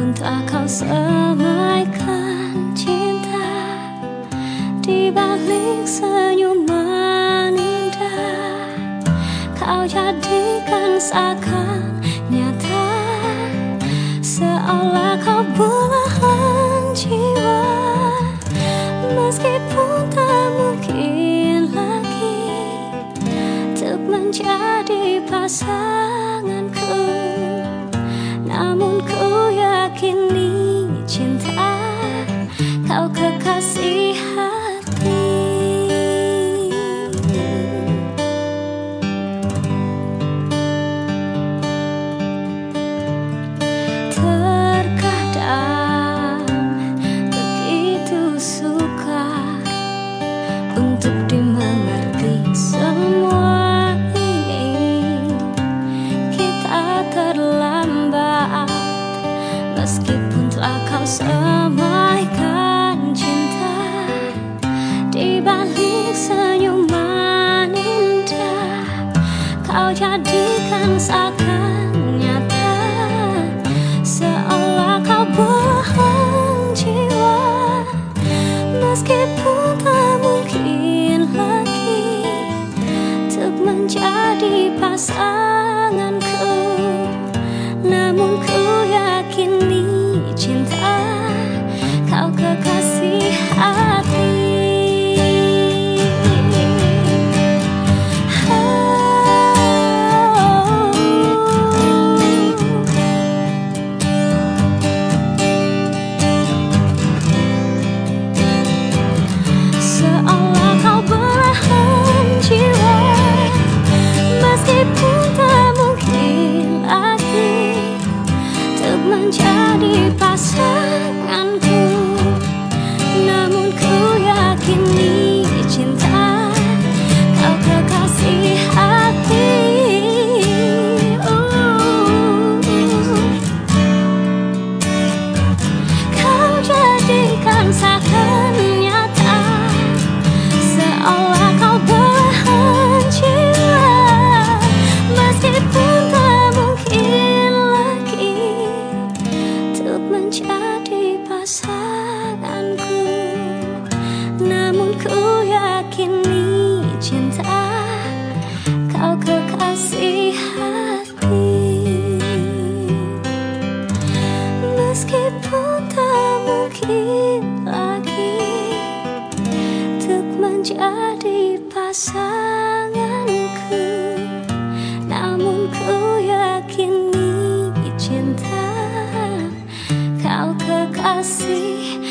pun tak kau semaikan cinta. Di balik senyuman indah Kau jadikan seakan nyata. Seolah kau belahan jiwa Meskipun tak mungkin lagi. Untuk menjadi pasangan untuk dimengerti semua ini. Kita terlambat meskipun telah kau semaikan cinta di balik senyuman indah kau jadikan satu meskipun tak mungkin lagi untuk menjadi pasangan. menjadi pasanganku Namun ku yakini cinta kau kekasih hati. Uh. Kau jadikan seakan nyata Seolah kasih Meskipun tak mungkin lagi Untuk menjadi pasanganku Namun ku yakin ini cinta. Kau kekasih